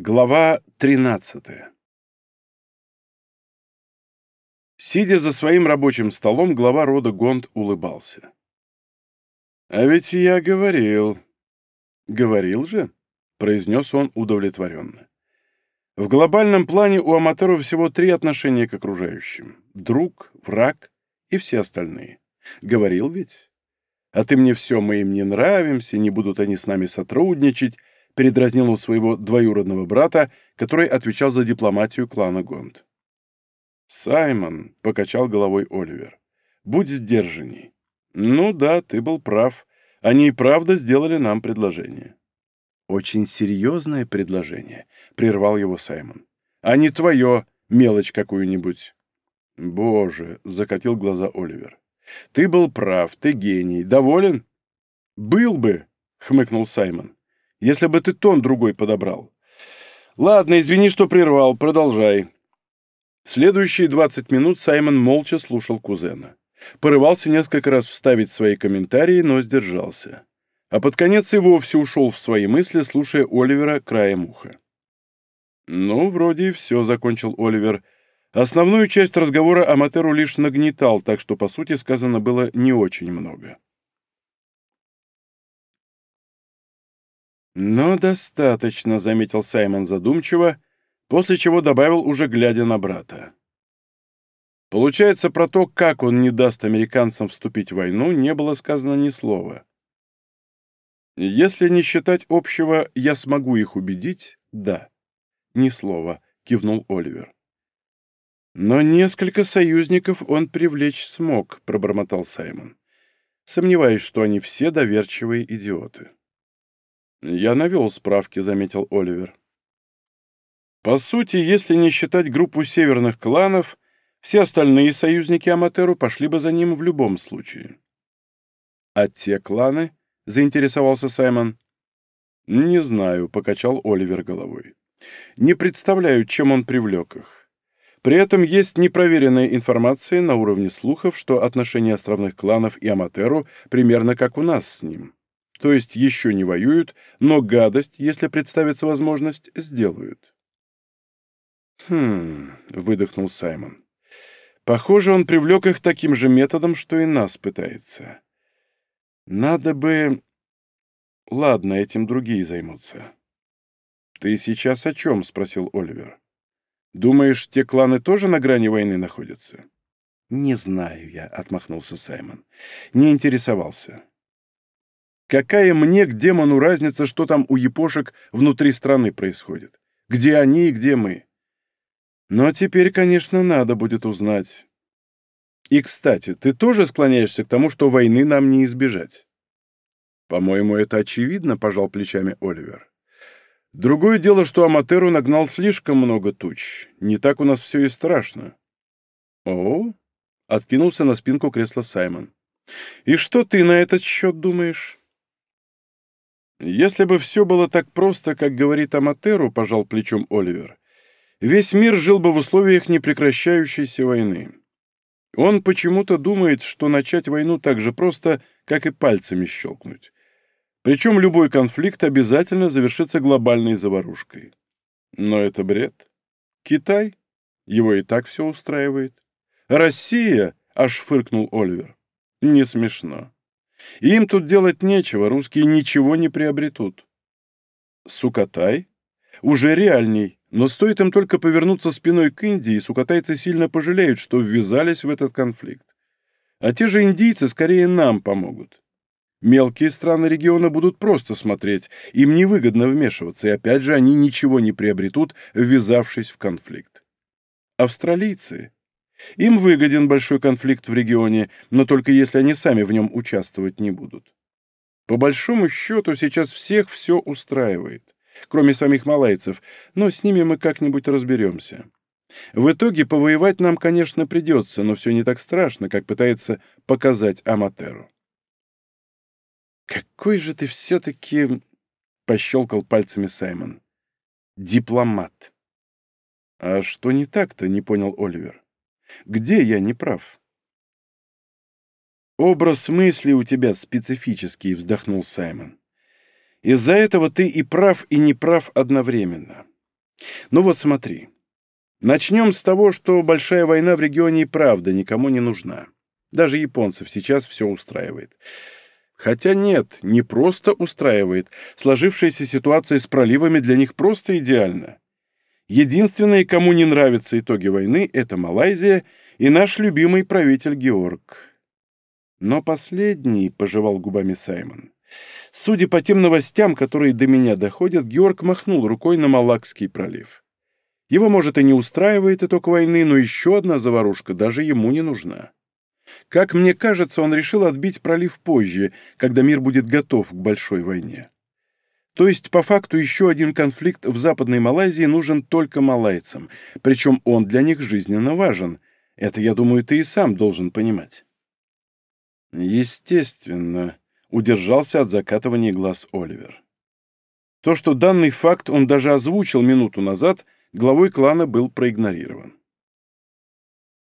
Глава 13 Сидя за своим рабочим столом, глава рода Гонд улыбался. «А ведь я говорил...» «Говорил же?» — произнес он удовлетворенно. «В глобальном плане у Аматеру всего три отношения к окружающим — друг, враг и все остальные. Говорил ведь? А ты мне все, мы им не нравимся, не будут они с нами сотрудничать, передразнил он своего двоюродного брата, который отвечал за дипломатию клана Гонд. «Саймон», — покачал головой Оливер, — «будь сдержанней». «Ну да, ты был прав. Они и правда сделали нам предложение». «Очень серьезное предложение», — прервал его Саймон. «А не твое, мелочь какую-нибудь». «Боже», — закатил глаза Оливер. «Ты был прав, ты гений. Доволен?» «Был бы», — хмыкнул Саймон если бы ты тон другой подобрал. Ладно, извини, что прервал, продолжай. Следующие двадцать минут Саймон молча слушал кузена. Порывался несколько раз вставить свои комментарии, но сдержался. А под конец и вовсе ушел в свои мысли, слушая Оливера краем уха. «Ну, вроде и все», — закончил Оливер. Основную часть разговора Аматеру лишь нагнетал, так что, по сути, сказано было не очень много. «Но достаточно», — заметил Саймон задумчиво, после чего добавил, уже глядя на брата. Получается, про то, как он не даст американцам вступить в войну, не было сказано ни слова. «Если не считать общего, я смогу их убедить, да». «Ни слова», — кивнул Оливер. «Но несколько союзников он привлечь смог», — пробормотал Саймон. «Сомневаюсь, что они все доверчивые идиоты». «Я навел справки», — заметил Оливер. По сути, если не считать группу северных кланов, все остальные союзники Аматеру пошли бы за ним в любом случае. «А те кланы?» — заинтересовался Саймон. «Не знаю», — покачал Оливер головой. «Не представляю, чем он привлек их. При этом есть непроверенная информация на уровне слухов, что отношения островных кланов и Аматеру примерно как у нас с ним то есть еще не воюют, но гадость, если представится возможность, сделают. «Хм...» — выдохнул Саймон. «Похоже, он привлек их таким же методом, что и нас пытается. Надо бы... Ладно, этим другие займутся». «Ты сейчас о чем?» — спросил Оливер. «Думаешь, те кланы тоже на грани войны находятся?» «Не знаю я», — отмахнулся Саймон. «Не интересовался. Какая мне к демону разница, что там у япошек внутри страны происходит? Где они и где мы? Но теперь, конечно, надо будет узнать. И, кстати, ты тоже склоняешься к тому, что войны нам не избежать? По-моему, это очевидно, пожал плечами Оливер. Другое дело, что Аматеру нагнал слишком много туч. Не так у нас все и страшно. О, откинулся на спинку кресла Саймон. И что ты на этот счет думаешь? Если бы все было так просто, как говорит Аматеру, пожал плечом Оливер, весь мир жил бы в условиях непрекращающейся войны. Он почему-то думает, что начать войну так же просто, как и пальцами щелкнуть. Причем любой конфликт обязательно завершится глобальной заварушкой. Но это бред. Китай? Его и так все устраивает. Россия? Аж фыркнул Оливер. Не смешно. Им тут делать нечего, русские ничего не приобретут. Сукатай? Уже реальней, но стоит им только повернуться спиной к Индии, сукатайцы сильно пожалеют, что ввязались в этот конфликт. А те же индийцы скорее нам помогут. Мелкие страны региона будут просто смотреть, им невыгодно вмешиваться, и опять же они ничего не приобретут, ввязавшись в конфликт. Австралийцы им выгоден большой конфликт в регионе, но только если они сами в нем участвовать не будут. По большому счету сейчас всех все устраивает, кроме самих малайцев, но с ними мы как-нибудь разберемся. В итоге повоевать нам, конечно, придется, но все не так страшно, как пытается показать Аматеру. «Какой же ты все-таки...» — пощелкал пальцами Саймон. «Дипломат». «А что не так-то?» — не понял Оливер. Где я не прав? Образ мысли у тебя специфический, вздохнул Саймон. Из-за этого ты и прав, и не прав одновременно. Ну вот смотри. Начнем с того, что большая война в регионе и правда никому не нужна. Даже японцев сейчас все устраивает. Хотя нет, не просто устраивает. Сложившаяся ситуация с проливами для них просто идеальна. Единственные, кому не нравятся итоги войны, это Малайзия и наш любимый правитель Георг. Но последний, — пожевал губами Саймон, — судя по тем новостям, которые до меня доходят, Георг махнул рукой на Малакский пролив. Его, может, и не устраивает итог войны, но еще одна заварушка даже ему не нужна. Как мне кажется, он решил отбить пролив позже, когда мир будет готов к большой войне. То есть, по факту, еще один конфликт в Западной Малайзии нужен только малайцам, причем он для них жизненно важен. Это, я думаю, ты и сам должен понимать. Естественно, удержался от закатывания глаз Оливер. То, что данный факт он даже озвучил минуту назад, главой клана был проигнорирован.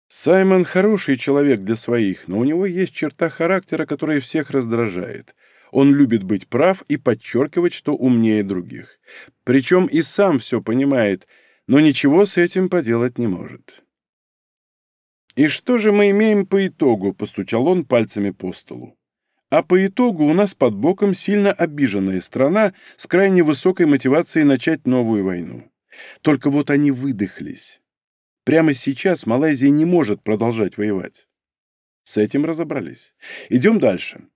Саймон хороший человек для своих, но у него есть черта характера, которая всех раздражает. Он любит быть прав и подчеркивать, что умнее других. Причем и сам все понимает, но ничего с этим поделать не может. «И что же мы имеем по итогу?» — постучал он пальцами по столу. «А по итогу у нас под боком сильно обиженная страна с крайне высокой мотивацией начать новую войну. Только вот они выдохлись. Прямо сейчас Малайзия не может продолжать воевать. С этим разобрались. Идем дальше.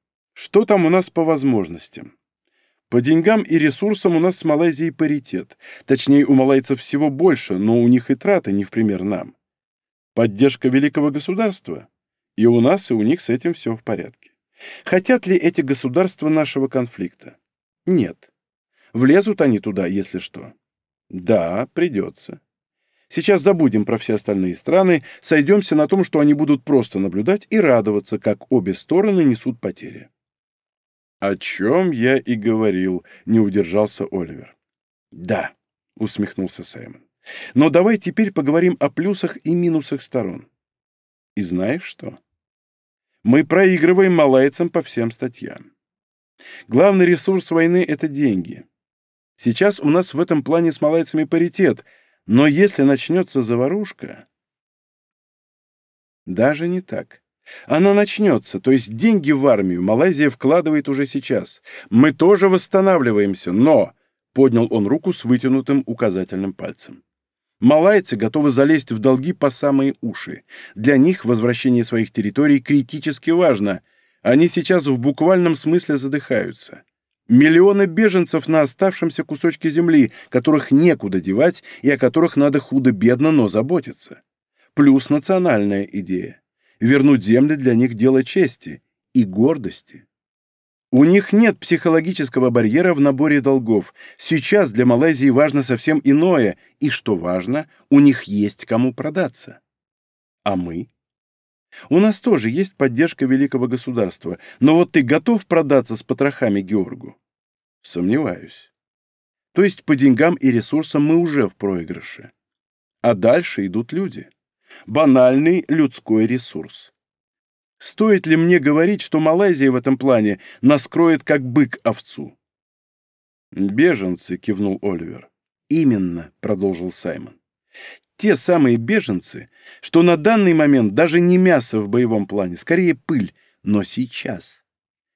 Что там у нас по возможностям? По деньгам и ресурсам у нас с Малайзией паритет. Точнее, у малайцев всего больше, но у них и траты не в пример нам. Поддержка великого государства. И у нас, и у них с этим все в порядке. Хотят ли эти государства нашего конфликта? Нет. Влезут они туда, если что. Да, придется. Сейчас забудем про все остальные страны, сойдемся на том, что они будут просто наблюдать и радоваться, как обе стороны несут потери. «О чем я и говорил», — не удержался Оливер. «Да», — усмехнулся Саймон. «Но давай теперь поговорим о плюсах и минусах сторон. И знаешь что? Мы проигрываем малайцам по всем статьям. Главный ресурс войны — это деньги. Сейчас у нас в этом плане с малайцами паритет — но если начнется заварушка... Даже не так. Она начнется, то есть деньги в армию Малайзия вкладывает уже сейчас. Мы тоже восстанавливаемся, но... Поднял он руку с вытянутым указательным пальцем. Малайцы готовы залезть в долги по самые уши. Для них возвращение своих территорий критически важно. Они сейчас в буквальном смысле задыхаются. Миллионы беженцев на оставшемся кусочке земли, которых некуда девать и о которых надо худо-бедно, но заботиться. Плюс национальная идея. Вернуть земли для них дело чести и гордости. У них нет психологического барьера в наборе долгов. Сейчас для Малайзии важно совсем иное, и, что важно, у них есть кому продаться. А мы? У нас тоже есть поддержка великого государства, но вот ты готов продаться с потрохами Георгу? Сомневаюсь. То есть по деньгам и ресурсам мы уже в проигрыше. А дальше идут люди. Банальный людской ресурс. Стоит ли мне говорить, что Малайзия в этом плане наскроет как бык овцу? «Беженцы», — кивнул Оливер. «Именно», — продолжил Саймон те самые беженцы, что на данный момент даже не мясо в боевом плане, скорее пыль, но сейчас.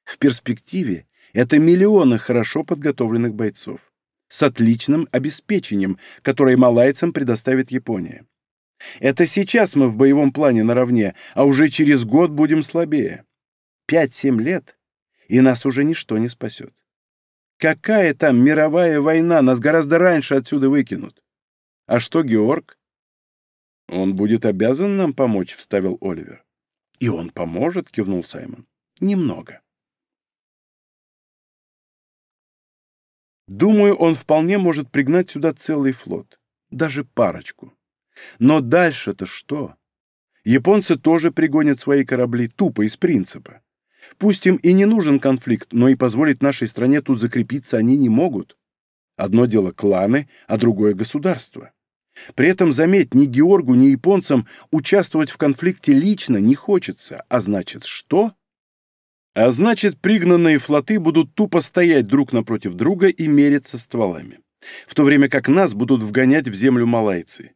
В перспективе это миллионы хорошо подготовленных бойцов с отличным обеспечением, которое малайцам предоставит Япония. Это сейчас мы в боевом плане наравне, а уже через год будем слабее. Пять-семь лет, и нас уже ничто не спасет. Какая там мировая война, нас гораздо раньше отсюда выкинут. А что Георг? «Он будет обязан нам помочь», — вставил Оливер. «И он поможет», — кивнул Саймон. «Немного». Думаю, он вполне может пригнать сюда целый флот. Даже парочку. Но дальше-то что? Японцы тоже пригонят свои корабли тупо из принципа. Пусть им и не нужен конфликт, но и позволить нашей стране тут закрепиться они не могут. Одно дело кланы, а другое государство. При этом, заметь, ни Георгу, ни японцам участвовать в конфликте лично не хочется. А значит, что? А значит, пригнанные флоты будут тупо стоять друг напротив друга и мериться стволами. в то время как нас будут вгонять в землю малайцы.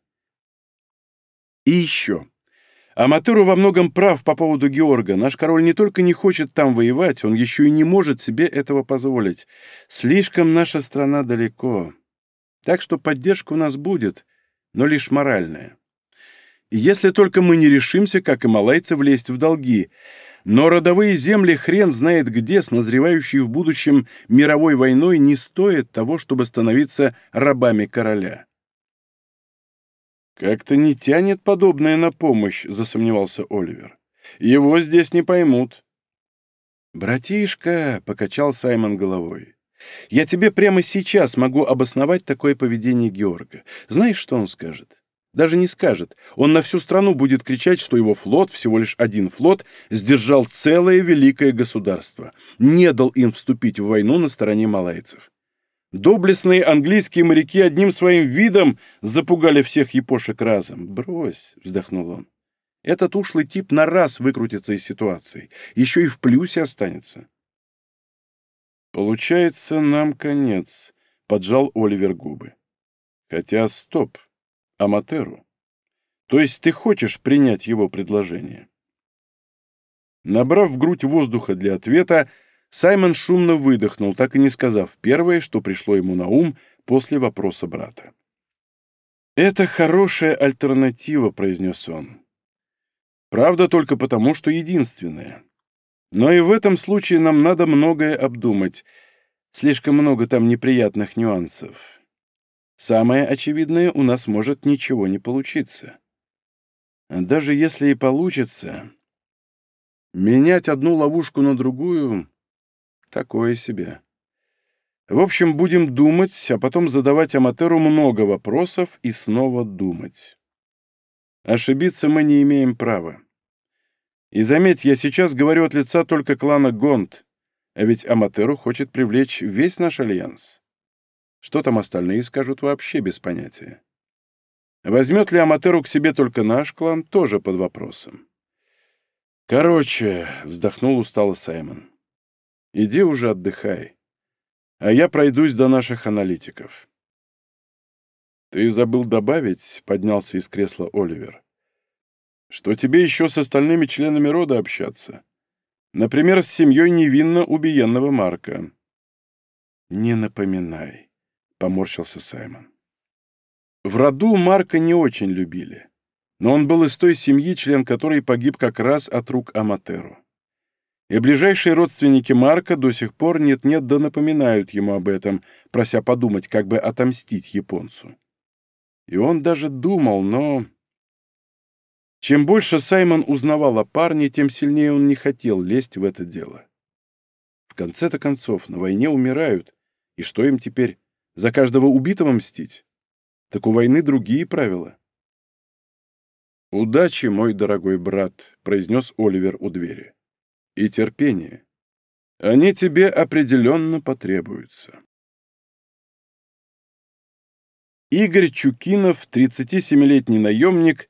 И еще. Аматеру во многом прав по поводу Георга. Наш король не только не хочет там воевать, он еще и не может себе этого позволить. Слишком наша страна далеко. Так что поддержка у нас будет, но лишь моральная. И если только мы не решимся, как и малайцы, влезть в долги. Но родовые земли хрен знает где, с назревающей в будущем мировой войной, не стоят того, чтобы становиться рабами короля. «Как-то не тянет подобное на помощь», — засомневался Оливер. «Его здесь не поймут». «Братишка», — покачал Саймон головой, — «я тебе прямо сейчас могу обосновать такое поведение Георга. Знаешь, что он скажет? Даже не скажет. Он на всю страну будет кричать, что его флот, всего лишь один флот, сдержал целое великое государство, не дал им вступить в войну на стороне малайцев. Доблестные английские моряки одним своим видом запугали всех япошек разом. «Брось», — вздохнул он. «Этот ушлый тип на раз выкрутится из ситуации. Еще и в плюсе останется». «Получается, нам конец», — поджал Оливер губы. «Хотя, стоп, Аматеру. То есть ты хочешь принять его предложение?» Набрав в грудь воздуха для ответа, Саймон шумно выдохнул, так и не сказав первое, что пришло ему на ум после вопроса брата. «Это хорошая альтернатива», — произнес он. «Правда только потому, что единственная. Но и в этом случае нам надо многое обдумать. Слишком много там неприятных нюансов. Самое очевидное, у нас может ничего не получиться. Даже если и получится, менять одну ловушку на другую Такое себе. В общем, будем думать, а потом задавать Аматеру много вопросов и снова думать. Ошибиться мы не имеем права. И заметь, я сейчас говорю от лица только клана Гонт, а ведь Аматеру хочет привлечь весь наш альянс. Что там остальные скажут вообще без понятия. Возьмет ли Аматеру к себе только наш клан, тоже под вопросом. Короче, вздохнул устало Саймон. Иди уже отдыхай. А я пройдусь до наших аналитиков. Ты забыл добавить, поднялся из кресла Оливер, что тебе еще с остальными членами рода общаться. Например, с семьей невинно убиенного Марка. Не напоминай, поморщился Саймон. В роду Марка не очень любили, но он был из той семьи, член которой погиб как раз от рук Аматеру и ближайшие родственники Марка до сих пор нет-нет да напоминают ему об этом, прося подумать, как бы отомстить японцу. И он даже думал, но... Чем больше Саймон узнавал о парне, тем сильнее он не хотел лезть в это дело. В конце-то концов, на войне умирают, и что им теперь, за каждого убитого мстить? Так у войны другие правила. «Удачи, мой дорогой брат», — произнес Оливер у двери и терпение. Они тебе определенно потребуются. Игорь Чукинов, 37-летний наемник,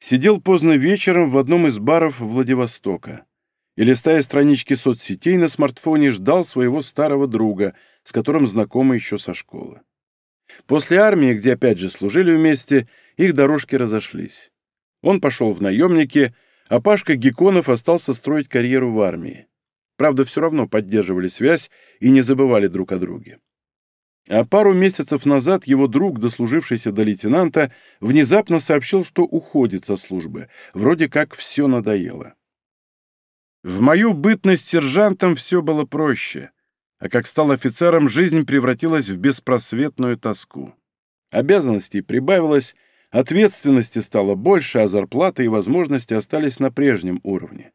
сидел поздно вечером в одном из баров Владивостока и, листая странички соцсетей на смартфоне, ждал своего старого друга, с которым знакомы еще со школы. После армии, где опять же служили вместе, их дорожки разошлись. Он пошел в наемники, а Пашка Геконов остался строить карьеру в армии. Правда, все равно поддерживали связь и не забывали друг о друге. А пару месяцев назад его друг, дослужившийся до лейтенанта, внезапно сообщил, что уходит со службы. Вроде как все надоело. В мою бытность сержантом все было проще, а как стал офицером, жизнь превратилась в беспросветную тоску. Обязанностей прибавилось, Ответственности стало больше, а зарплата и возможности остались на прежнем уровне.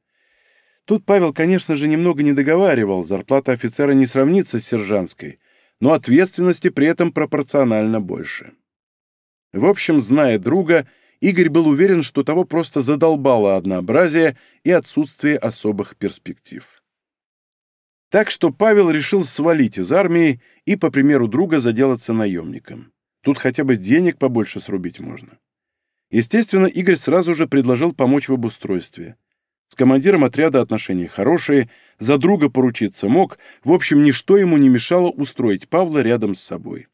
Тут Павел, конечно же, немного не договаривал, зарплата офицера не сравнится с сержантской, но ответственности при этом пропорционально больше. В общем, зная друга, Игорь был уверен, что того просто задолбало однообразие и отсутствие особых перспектив. Так что Павел решил свалить из армии и, по примеру друга, заделаться наемником. Тут хотя бы денег побольше срубить можно. Естественно, Игорь сразу же предложил помочь в обустройстве. С командиром отряда отношения хорошие, за друга поручиться мог, в общем, ничто ему не мешало устроить Павла рядом с собой.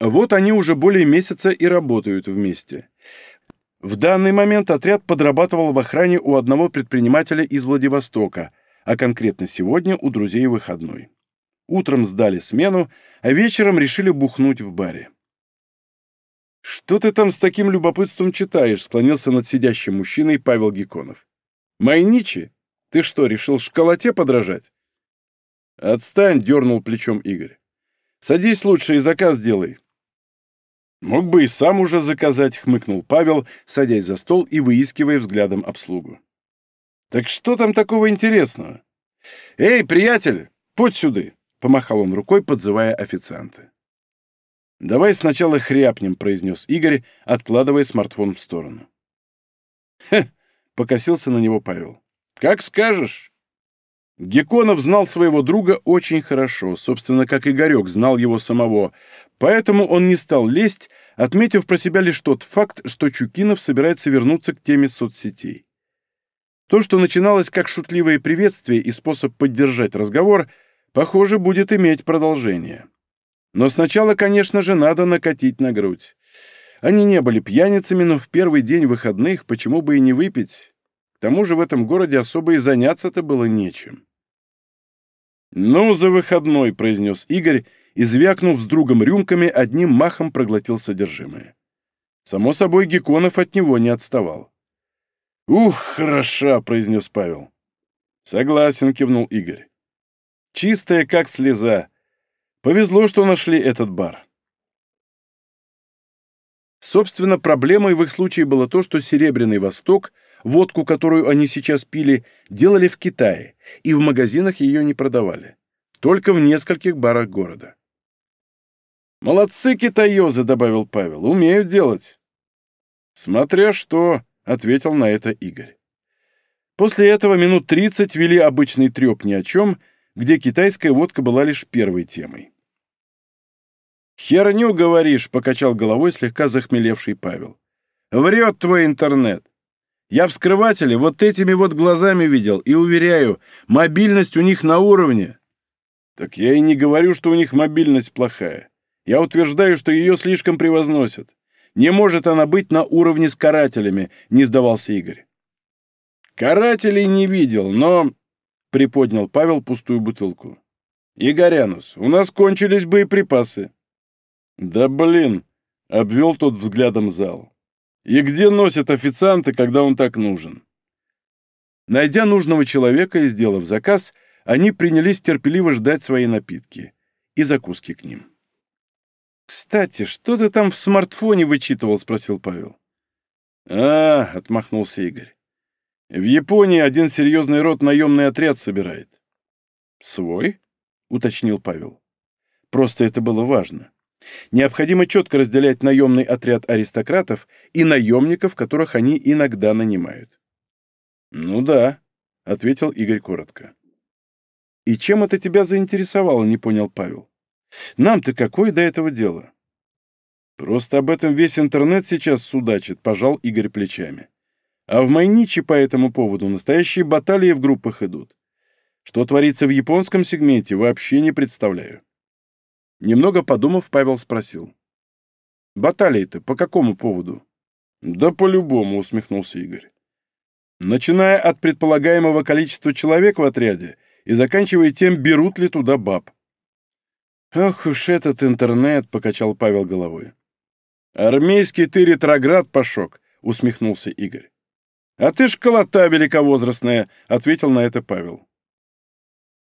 Вот они уже более месяца и работают вместе. В данный момент отряд подрабатывал в охране у одного предпринимателя из Владивостока, а конкретно сегодня у друзей выходной. Утром сдали смену, а вечером решили бухнуть в баре. «Что ты там с таким любопытством читаешь?» — склонился над сидящим мужчиной Павел Геконов. «Майничи? Ты что, решил школоте подражать?» «Отстань!» — дернул плечом Игорь. «Садись лучше и заказ делай». «Мог бы и сам уже заказать», — хмыкнул Павел, садясь за стол и выискивая взглядом обслугу. «Так что там такого интересного?» «Эй, приятель, путь сюда!» — помахал он рукой, подзывая официанта. «Давай сначала хряпнем», — произнес Игорь, откладывая смартфон в сторону. «Хе!» — покосился на него Павел. «Как скажешь». Геконов знал своего друга очень хорошо, собственно, как Игорек знал его самого, поэтому он не стал лезть, отметив про себя лишь тот факт, что Чукинов собирается вернуться к теме соцсетей. То, что начиналось как шутливое приветствие и способ поддержать разговор, похоже, будет иметь продолжение. Но сначала, конечно же, надо накатить на грудь. Они не были пьяницами, но в первый день выходных почему бы и не выпить? К тому же в этом городе особо и заняться-то было нечем. «Ну, за выходной», — произнес Игорь, и, звякнув с другом рюмками, одним махом проглотил содержимое. Само собой, Геконов от него не отставал. «Ух, хороша», — произнес Павел. «Согласен», — кивнул Игорь. «Чистая, как слеза. Повезло, что нашли этот бар». Собственно, проблемой в их случае было то, что Серебряный Восток — Водку, которую они сейчас пили, делали в Китае, и в магазинах ее не продавали. Только в нескольких барах города. «Молодцы китаёзы», — добавил Павел, — «умеют делать». «Смотря что», — ответил на это Игорь. После этого минут тридцать вели обычный треп ни о чем, где китайская водка была лишь первой темой. «Херню говоришь», — покачал головой слегка захмелевший Павел. «Врет твой интернет. Я вскрыватели вот этими вот глазами видел, и уверяю, мобильность у них на уровне. Так я и не говорю, что у них мобильность плохая. Я утверждаю, что ее слишком превозносят. Не может она быть на уровне с карателями, не сдавался Игорь. Карателей не видел, но... Приподнял Павел пустую бутылку. «Игорянус, у нас кончились боеприпасы». «Да блин!» — обвел тот взглядом зал. И где носят официанты, когда он так нужен? Найдя нужного человека и сделав заказ, они принялись терпеливо ждать свои напитки и закуски к ним. «Кстати, что ты там в смартфоне вычитывал?» — спросил Павел. «А, — отмахнулся Игорь. В Японии один серьезный род наемный отряд собирает». «Свой?» — уточнил Павел. «Просто это было важно. Необходимо четко разделять наемный отряд аристократов и наемников, которых они иногда нанимают. «Ну да», — ответил Игорь коротко. «И чем это тебя заинтересовало?» — не понял Павел. «Нам-то какое до этого дело?» «Просто об этом весь интернет сейчас судачит», — пожал Игорь плечами. «А в Майничи по этому поводу настоящие баталии в группах идут. Что творится в японском сегменте, вообще не представляю». Немного подумав, Павел спросил. «Баталии-то по какому поводу?» «Да по-любому», — усмехнулся Игорь. «Начиная от предполагаемого количества человек в отряде и заканчивая тем, берут ли туда баб». «Ох уж этот интернет», — покачал Павел головой. «Армейский ты ретроград, Пашок», — усмехнулся Игорь. «А ты школота великовозрастная», — ответил на это Павел.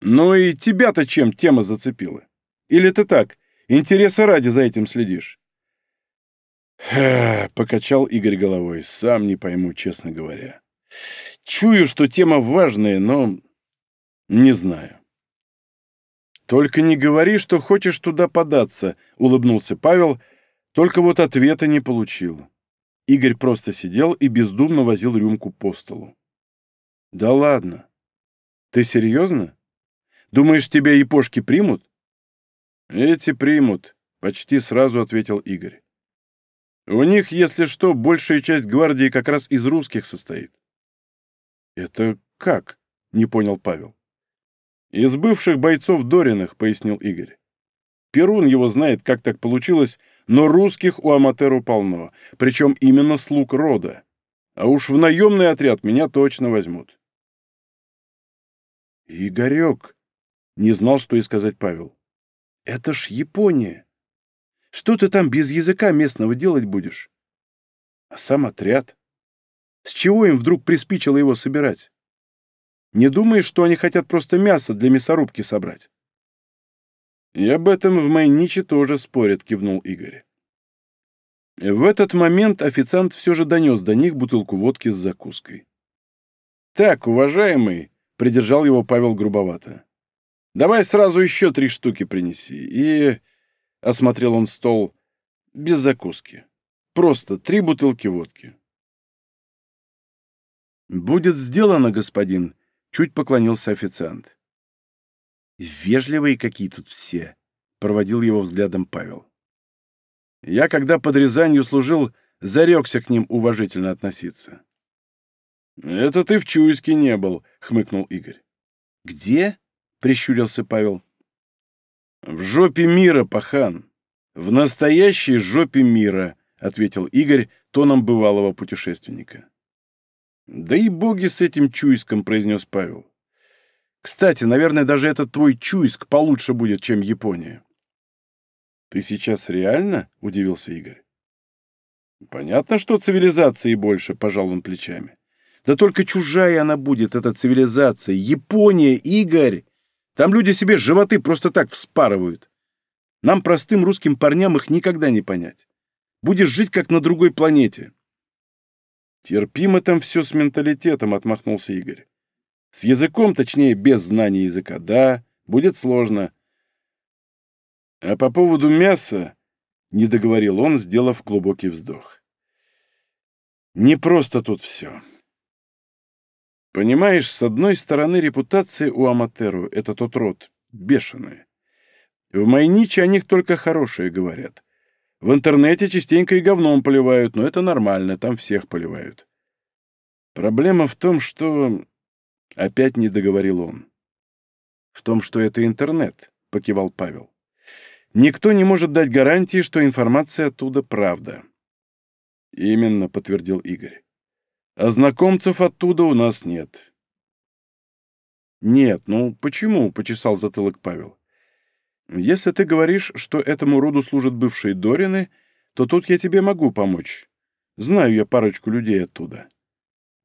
«Ну и тебя-то чем тема зацепила?» Или ты так, интереса ради за этим следишь?» «Ха!» — покачал Игорь головой. «Сам не пойму, честно говоря. Чую, что тема важная, но не знаю». «Только не говори, что хочешь туда податься», — улыбнулся Павел, только вот ответа не получил. Игорь просто сидел и бездумно возил рюмку по столу. «Да ладно. Ты серьезно? Думаешь, тебя япошки примут?» «Эти примут», — почти сразу ответил Игорь. «У них, если что, большая часть гвардии как раз из русских состоит». «Это как?» — не понял Павел. «Из бывших бойцов Дориных», — пояснил Игорь. «Перун его знает, как так получилось, но русских у Аматеру полно, причем именно слуг рода. А уж в наемный отряд меня точно возьмут. «Игорек!» — не знал, что и сказать Павел. «Это ж Япония! Что ты там без языка местного делать будешь? А сам отряд? С чего им вдруг приспичило его собирать? Не думаешь, что они хотят просто мясо для мясорубки собрать?» «И об этом в Майниче тоже спорят», — кивнул Игорь. В этот момент официант все же донес до них бутылку водки с закуской. «Так, уважаемый», — придержал его Павел грубовато, — «давай сразу еще три штуки принеси и...» — осмотрел он стол. «Без закуски. Просто три бутылки водки». «Будет сделано, господин», — чуть поклонился официант. «Вежливые какие тут все», — проводил его взглядом Павел. Я, когда под Рязанью служил, зарекся к ним уважительно относиться. «Это ты в Чуйске не был», — хмыкнул Игорь. «Где?» — прищурился Павел. «В жопе мира, пахан. В настоящей жопе мира», — ответил Игорь тоном бывалого путешественника. «Да и боги с этим Чуйском», — произнес Павел. «Кстати, наверное, даже этот твой Чуйск получше будет, чем Япония». «Ты сейчас реально?» — удивился Игорь. «Понятно, что цивилизации больше», — пожал он плечами. «Да только чужая она будет, эта цивилизация. Япония, Игорь! Там люди себе животы просто так вспарывают. Нам, простым русским парням, их никогда не понять. Будешь жить, как на другой планете». «Терпимо там все с менталитетом», — отмахнулся Игорь. «С языком, точнее, без знания языка. Да, будет сложно. А по поводу мяса, — не договорил он, сделав глубокий вздох. Не просто тут все. Понимаешь, с одной стороны, репутация у Аматеру — это тот род, бешеная. В Майниче о них только хорошие говорят. В интернете частенько и говном поливают, но это нормально, там всех поливают. Проблема в том, что... Опять не договорил он. В том, что это интернет, — покивал Павел. Никто не может дать гарантии, что информация оттуда правда. Именно, подтвердил Игорь. А знакомцев оттуда у нас нет. Нет, ну почему? Почесал затылок Павел. Если ты говоришь, что этому роду служат бывшие Дорины, то тут я тебе могу помочь. Знаю я парочку людей оттуда.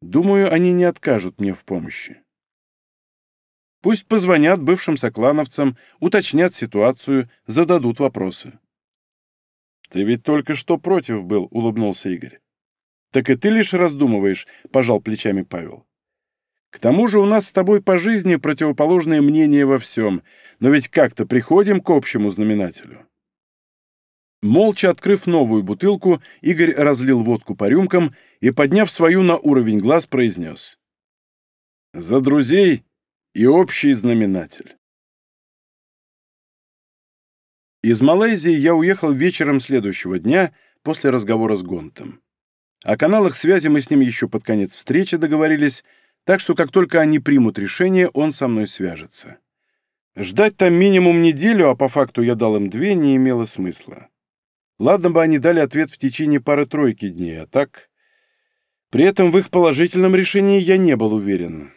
Думаю, они не откажут мне в помощи. Пусть позвонят бывшим соклановцам, уточнят ситуацию, зададут вопросы. «Ты ведь только что против был», — улыбнулся Игорь. «Так и ты лишь раздумываешь», — пожал плечами Павел. «К тому же у нас с тобой по жизни противоположное мнение во всем, но ведь как-то приходим к общему знаменателю». Молча открыв новую бутылку, Игорь разлил водку по рюмкам и, подняв свою на уровень глаз, произнес. «За друзей и общий знаменатель. Из Малайзии я уехал вечером следующего дня после разговора с Гонтом. О каналах связи мы с ним еще под конец встречи договорились, так что как только они примут решение, он со мной свяжется. Ждать там минимум неделю, а по факту я дал им две, не имело смысла. Ладно бы они дали ответ в течение пары-тройки дней, а так... При этом в их положительном решении я не был уверен.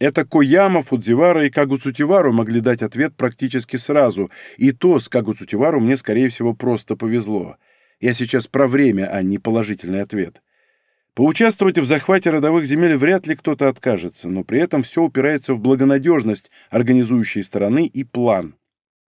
Это Кояма, Фудзивара и Кагуцутивару могли дать ответ практически сразу, и то с Кагуцутивару мне, скорее всего, просто повезло. Я сейчас про время, а не положительный ответ. Поучаствовать в захвате родовых земель вряд ли кто-то откажется, но при этом все упирается в благонадежность организующей стороны и план.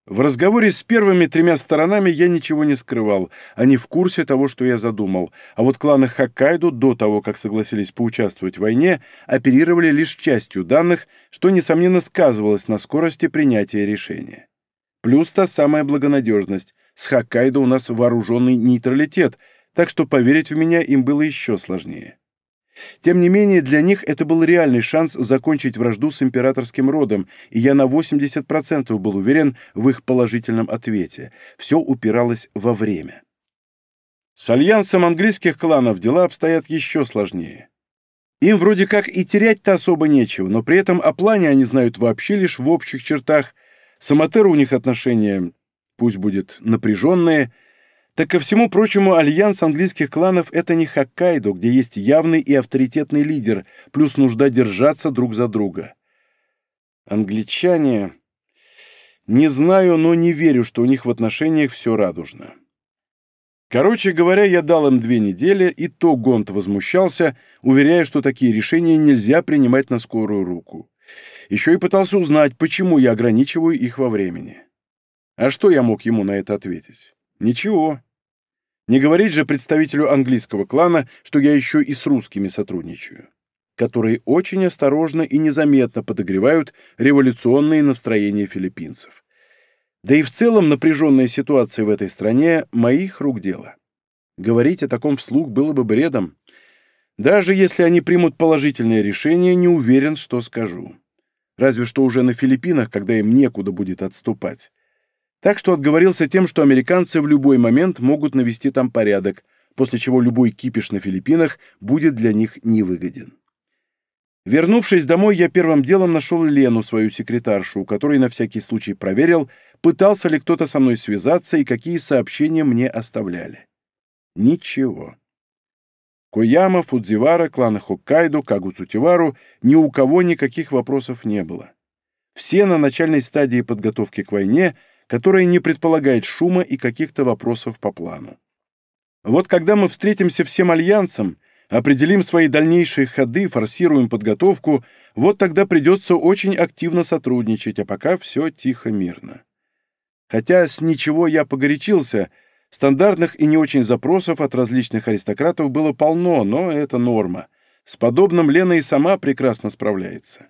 В разговоре с первыми тремя сторонами я ничего не скрывал, они в курсе того, что я задумал, а вот кланы Хоккайдо до того, как согласились поучаствовать в войне, оперировали лишь частью данных, что, несомненно, сказывалось на скорости принятия решения. Плюс та самая благонадежность. С Хоккайдо у нас вооруженный нейтралитет, так что поверить в меня им было еще сложнее. Тем не менее, для них это был реальный шанс закончить вражду с императорским родом, и я на 80% был уверен в их положительном ответе. Все упиралось во время. С альянсом английских кланов дела обстоят еще сложнее. Им вроде как и терять-то особо нечего, но при этом о плане они знают вообще лишь в общих чертах. С Аматеру у них отношения, пусть будет напряженные, Так ко всему прочему, альянс английских кланов — это не Хоккайдо, где есть явный и авторитетный лидер, плюс нужда держаться друг за друга. Англичане... Не знаю, но не верю, что у них в отношениях все радужно. Короче говоря, я дал им две недели, и то Гонт возмущался, уверяя, что такие решения нельзя принимать на скорую руку. Еще и пытался узнать, почему я ограничиваю их во времени. А что я мог ему на это ответить? Ничего. Не говорить же представителю английского клана, что я еще и с русскими сотрудничаю, которые очень осторожно и незаметно подогревают революционные настроения филиппинцев. Да и в целом напряженная ситуация в этой стране – моих рук дело. Говорить о таком вслух было бы бредом. Даже если они примут положительное решение, не уверен, что скажу. Разве что уже на Филиппинах, когда им некуда будет отступать. Так что отговорился тем, что американцы в любой момент могут навести там порядок, после чего любой кипиш на Филиппинах будет для них невыгоден. Вернувшись домой, я первым делом нашел Лену, свою секретаршу, у которой на всякий случай проверил, пытался ли кто-то со мной связаться и какие сообщения мне оставляли. Ничего. Кояма, Фудзивара, клана Хоккайдо, Кагуцутивару ни у кого никаких вопросов не было. Все на начальной стадии подготовки к войне — которая не предполагает шума и каких-то вопросов по плану. Вот когда мы встретимся всем альянсом, определим свои дальнейшие ходы, форсируем подготовку, вот тогда придется очень активно сотрудничать, а пока все тихо-мирно. Хотя с ничего я погорячился, стандартных и не очень запросов от различных аристократов было полно, но это норма. С подобным Лена и сама прекрасно справляется.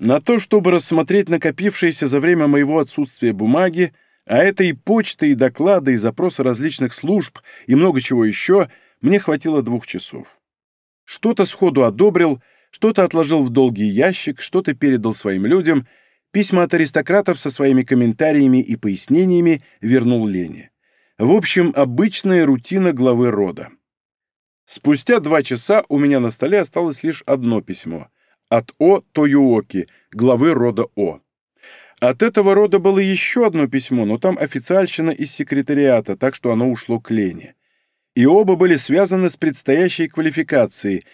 На то, чтобы рассмотреть накопившиеся за время моего отсутствия бумаги, а это и почта, и доклады, и запросы различных служб, и много чего еще, мне хватило двух часов. Что-то сходу одобрил, что-то отложил в долгий ящик, что-то передал своим людям, письма от аристократов со своими комментариями и пояснениями вернул Лене. В общем, обычная рутина главы рода. Спустя два часа у меня на столе осталось лишь одно письмо — от О Тоюоки, главы рода О. От этого рода было еще одно письмо, но там официальщина из секретариата, так что оно ушло к Лене. И оба были связаны с предстоящей квалификацией,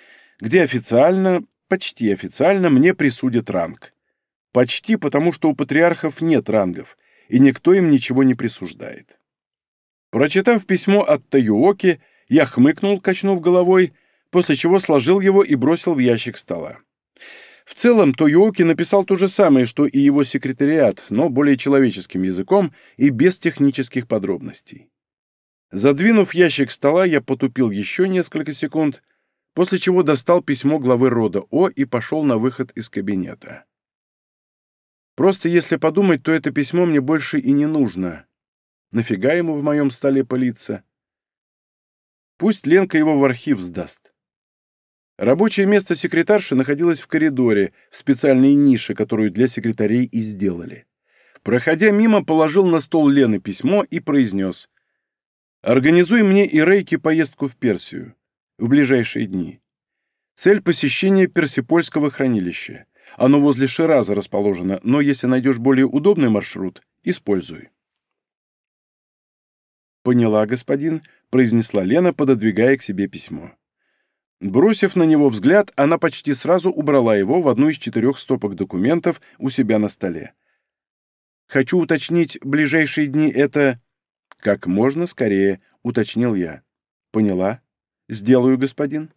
где официально, почти официально, мне присудят ранг. Почти потому, что у патриархов нет рангов, и никто им ничего не присуждает. Прочитав письмо от Таюоки, я хмыкнул, качнув головой, после чего сложил его и бросил в ящик стола. В целом, Тойоки написал то же самое, что и его секретариат, но более человеческим языком и без технических подробностей. Задвинув ящик стола, я потупил еще несколько секунд, после чего достал письмо главы рода О и пошел на выход из кабинета. Просто если подумать, то это письмо мне больше и не нужно. Нафига ему в моем столе пылиться? Пусть Ленка его в архив сдаст. Рабочее место секретарши находилось в коридоре, в специальной нише, которую для секретарей и сделали. Проходя мимо, положил на стол Лены письмо и произнес «Организуй мне и Рейке поездку в Персию в ближайшие дни. Цель посещения Персипольского хранилища. Оно возле Шираза расположено, но если найдешь более удобный маршрут, используй». «Поняла, господин», — произнесла Лена, пододвигая к себе письмо. Бросив на него взгляд, она почти сразу убрала его в одну из четырех стопок документов у себя на столе. «Хочу уточнить, ближайшие дни это...» «Как можно скорее», — уточнил я. «Поняла. Сделаю, господин».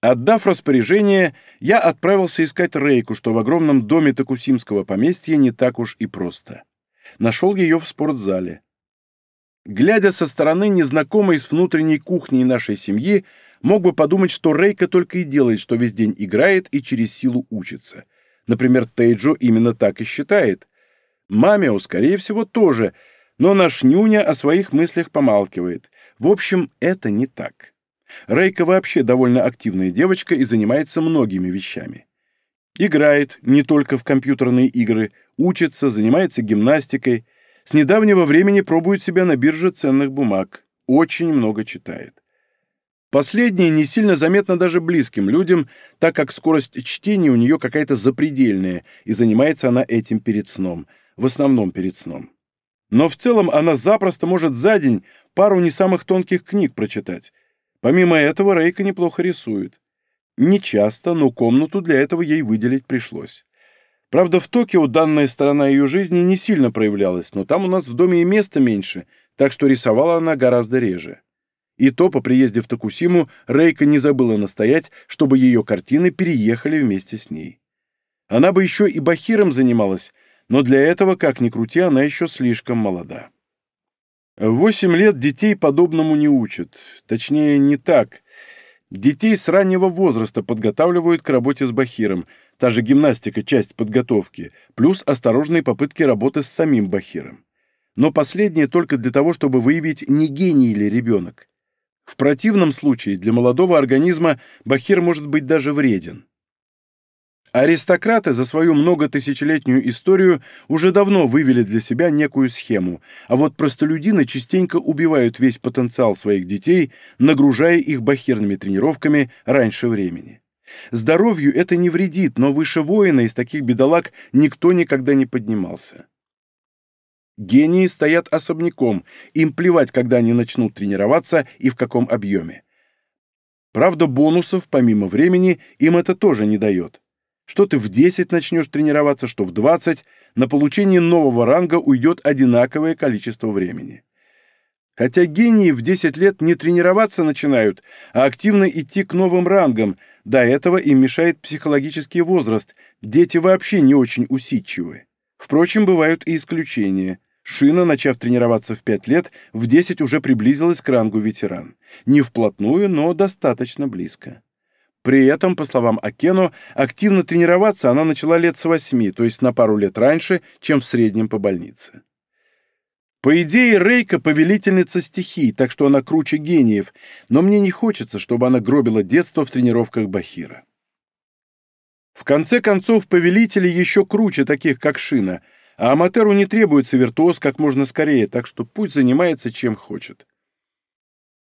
Отдав распоряжение, я отправился искать Рейку, что в огромном доме Токусимского поместья не так уж и просто. Нашел ее в спортзале. Глядя со стороны незнакомой с внутренней кухней нашей семьи, мог бы подумать, что Рейка только и делает, что весь день играет и через силу учится. Например, Тейджо именно так и считает. Мамио, скорее всего, тоже, но наш нюня о своих мыслях помалкивает. В общем, это не так. Рейка вообще довольно активная девочка и занимается многими вещами. Играет не только в компьютерные игры, учится, занимается гимнастикой. С недавнего времени пробует себя на бирже ценных бумаг. Очень много читает. Последнее не сильно заметно даже близким людям, так как скорость чтения у нее какая-то запредельная, и занимается она этим перед сном, в основном перед сном. Но в целом она запросто может за день пару не самых тонких книг прочитать. Помимо этого, Рейка неплохо рисует. Не часто, но комнату для этого ей выделить пришлось. Правда, в Токио данная сторона ее жизни не сильно проявлялась, но там у нас в доме и места меньше, так что рисовала она гораздо реже. И то по приезде в Токусиму Рейка не забыла настоять, чтобы ее картины переехали вместе с ней. Она бы еще и бахиром занималась, но для этого, как ни крути, она еще слишком молода. В восемь лет детей подобному не учат. Точнее, не так. Детей с раннего возраста подготавливают к работе с бахиром, та же гимнастика – часть подготовки, плюс осторожные попытки работы с самим бахиром. Но последнее только для того, чтобы выявить, не гений ли ребенок. В противном случае для молодого организма бахир может быть даже вреден. Аристократы за свою многотысячелетнюю историю уже давно вывели для себя некую схему, а вот простолюдины частенько убивают весь потенциал своих детей, нагружая их бахирными тренировками раньше времени. Здоровью это не вредит, но выше воина из таких бедолаг никто никогда не поднимался. Гении стоят особняком, им плевать, когда они начнут тренироваться и в каком объеме. Правда, бонусов, помимо времени, им это тоже не дает. Что ты в 10 начнешь тренироваться, что в 20, на получение нового ранга уйдет одинаковое количество времени. Хотя гении в 10 лет не тренироваться начинают, а активно идти к новым рангам, до этого им мешает психологический возраст, дети вообще не очень усидчивы. Впрочем, бывают и исключения. Шина, начав тренироваться в 5 лет, в 10 уже приблизилась к рангу ветеран. Не вплотную, но достаточно близко. При этом, по словам Акено, активно тренироваться она начала лет с 8, то есть на пару лет раньше, чем в среднем по больнице. По идее, Рейка — повелительница стихий, так что она круче гениев, но мне не хочется, чтобы она гробила детство в тренировках Бахира. В конце концов, повелители еще круче таких, как Шина — а Аматеру не требуется виртуоз как можно скорее, так что пусть занимается чем хочет.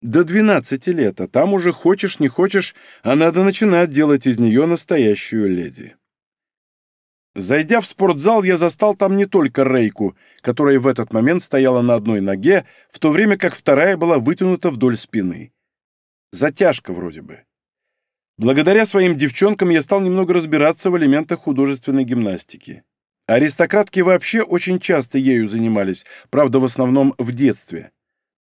До 12 лет, а там уже хочешь не хочешь, а надо начинать делать из нее настоящую леди. Зайдя в спортзал, я застал там не только Рейку, которая в этот момент стояла на одной ноге, в то время как вторая была вытянута вдоль спины. Затяжка вроде бы. Благодаря своим девчонкам я стал немного разбираться в элементах художественной гимнастики. Аристократки вообще очень часто ею занимались, правда, в основном в детстве.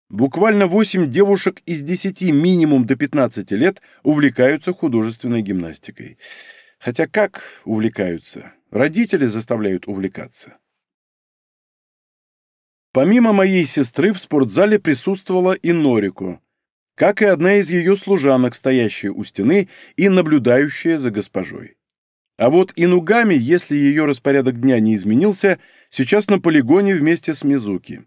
Буквально 8 девушек из 10 минимум до 15 лет увлекаются художественной гимнастикой. Хотя как увлекаются? Родители заставляют увлекаться. Помимо моей сестры в спортзале присутствовала и Норико, как и одна из ее служанок, стоящая у стены и наблюдающая за госпожой. А вот Инугами, если ее распорядок дня не изменился, сейчас на полигоне вместе с Мизуки.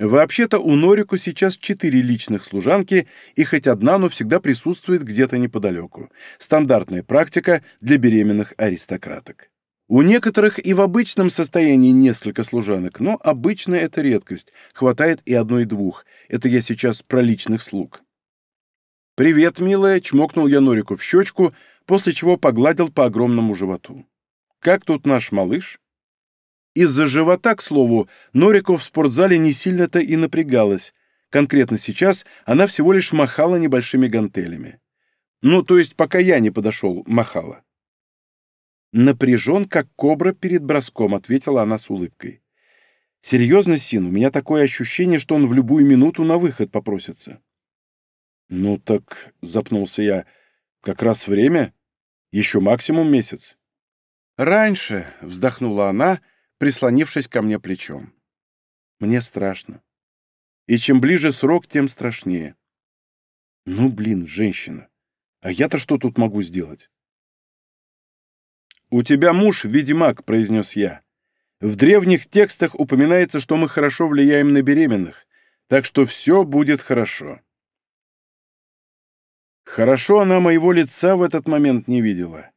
Вообще-то у Норику сейчас четыре личных служанки, и хоть одна, но всегда присутствует где-то неподалеку. Стандартная практика для беременных аристократок. У некоторых и в обычном состоянии несколько служанок, но обычно это редкость, хватает и одной-двух. Это я сейчас про личных слуг. «Привет, милая!» — чмокнул я Норику в щечку, после чего погладил по огромному животу. «Как тут наш малыш?» Из-за живота, к слову, Норико в спортзале не сильно-то и напрягалась. Конкретно сейчас она всего лишь махала небольшими гантелями. Ну, то есть, пока я не подошел, махала. «Напряжен, как кобра перед броском», — ответила она с улыбкой. «Серьезно, Син, у меня такое ощущение, что он в любую минуту на выход попросится». «Ну так», — запнулся я, — «как раз время. Еще максимум месяц». «Раньше», — вздохнула она, прислонившись ко мне плечом. «Мне страшно. И чем ближе срок, тем страшнее». «Ну, блин, женщина, а я-то что тут могу сделать?» «У тебя муж ведьмак», — произнес я. «В древних текстах упоминается, что мы хорошо влияем на беременных, так что все будет хорошо». Хорошо она моего лица в этот момент не видела.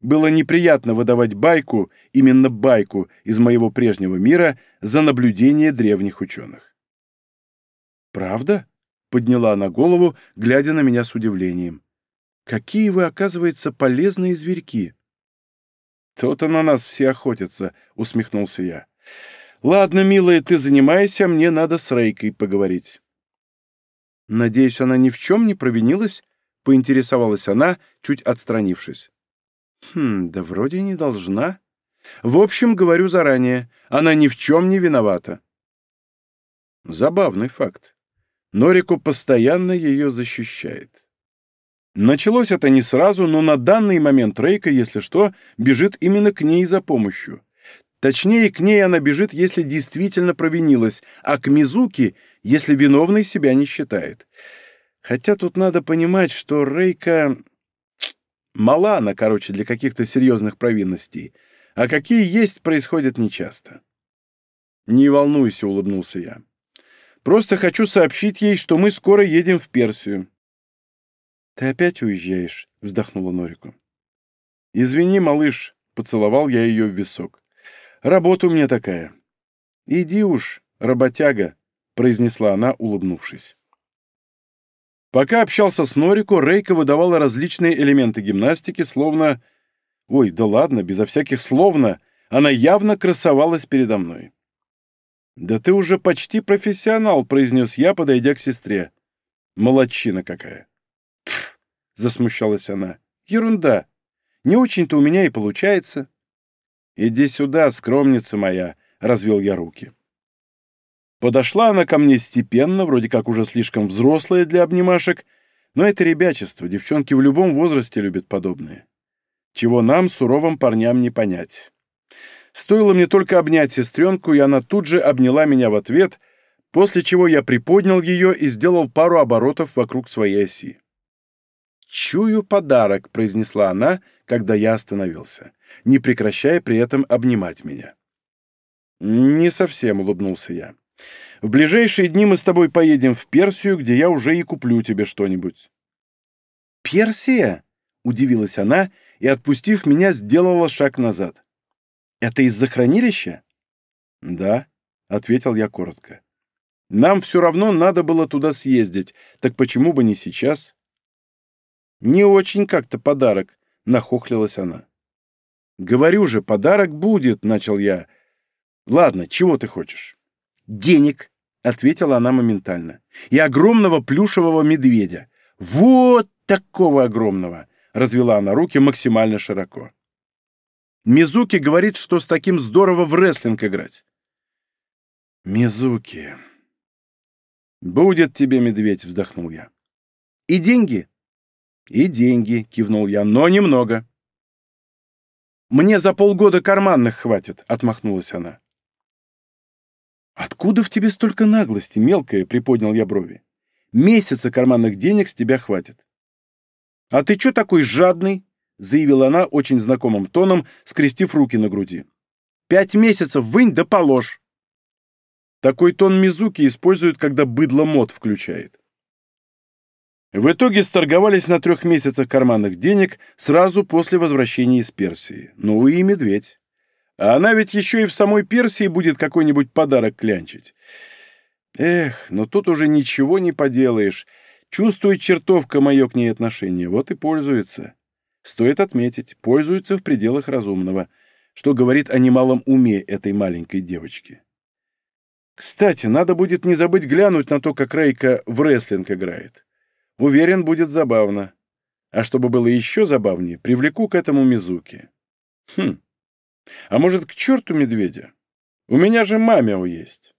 Было неприятно выдавать байку, именно байку, из моего прежнего мира за наблюдение древних ученых. «Правда?» — подняла она голову, глядя на меня с удивлением. «Какие вы, оказывается, полезные зверьки!» «То-то на нас все охотятся», — усмехнулся я. Ладно, милая, ты занимайся, мне надо с Рейкой поговорить. Надеюсь, она ни в чем не провинилась? Поинтересовалась она, чуть отстранившись. Хм, да вроде не должна. В общем, говорю заранее, она ни в чем не виновата. Забавный факт. Норику постоянно ее защищает. Началось это не сразу, но на данный момент Рейка, если что, бежит именно к ней за помощью. Точнее, к ней она бежит, если действительно провинилась, а к Мизуки, если виновной себя не считает. Хотя тут надо понимать, что Рейка... Мала она, короче, для каких-то серьезных провинностей, а какие есть, происходят нечасто. «Не волнуйся», — улыбнулся я. «Просто хочу сообщить ей, что мы скоро едем в Персию». «Ты опять уезжаешь?» — вздохнула Норику. «Извини, малыш», — поцеловал я ее в висок. «Работа у меня такая». «Иди уж, работяга», — произнесла она, улыбнувшись. Пока общался с Норико, Рейка выдавала различные элементы гимнастики, словно... Ой, да ладно, безо всяких словно. Она явно красовалась передо мной. «Да ты уже почти профессионал», — произнес я, подойдя к сестре. «Молодчина какая!» Засмущалась она. «Ерунда. Не очень-то у меня и получается». «Иди сюда, скромница моя», — развел я руки. Подошла она ко мне степенно, вроде как уже слишком взрослая для обнимашек, но это ребячество, девчонки в любом возрасте любят подобное. Чего нам, суровым парням, не понять. Стоило мне только обнять сестренку, и она тут же обняла меня в ответ, после чего я приподнял ее и сделал пару оборотов вокруг своей оси. «Чую подарок», — произнесла она, когда я остановился, не прекращая при этом обнимать меня. «Не совсем», — улыбнулся я. «В ближайшие дни мы с тобой поедем в Персию, где я уже и куплю тебе что-нибудь». «Персия?» — удивилась она и, отпустив меня, сделала шаг назад. «Это из-за хранилища?» «Да», — ответил я коротко. «Нам все равно надо было туда съездить, так почему бы не сейчас?» «Не очень как-то подарок», — нахохлилась она. «Говорю же, подарок будет», — начал я. «Ладно, чего ты хочешь?» «Денег», — ответила она моментально. «И огромного плюшевого медведя. Вот такого огромного!» — развела она руки максимально широко. Мизуки говорит, что с таким здорово в рестлинг играть. Мизуки. «Будет тебе медведь», — вздохнул я. «И деньги?» «И деньги», — кивнул я, — «но немного». «Мне за полгода карманных хватит», — отмахнулась она. «Откуда в тебе столько наглости, мелкая?» — приподнял я брови. «Месяца карманных денег с тебя хватит». «А ты чё такой жадный?» — заявила она очень знакомым тоном, скрестив руки на груди. «Пять месяцев вынь да положь!» Такой тон Мизуки используют, когда быдло мод включает. В итоге сторговались на трех месяцах карманных денег сразу после возвращения из Персии. Ну и медведь. А она ведь еще и в самой Персии будет какой-нибудь подарок клянчить. Эх, но тут уже ничего не поделаешь. Чувствует чертовка мое к ней отношение, вот и пользуется. Стоит отметить, пользуется в пределах разумного, что говорит о немалом уме этой маленькой девочки. Кстати, надо будет не забыть глянуть на то, как Рейка в рестлинг играет. Уверен, будет забавно. А чтобы было еще забавнее, привлеку к этому Мизуки. Хм. А может, к черту медведя? У меня же мамио есть.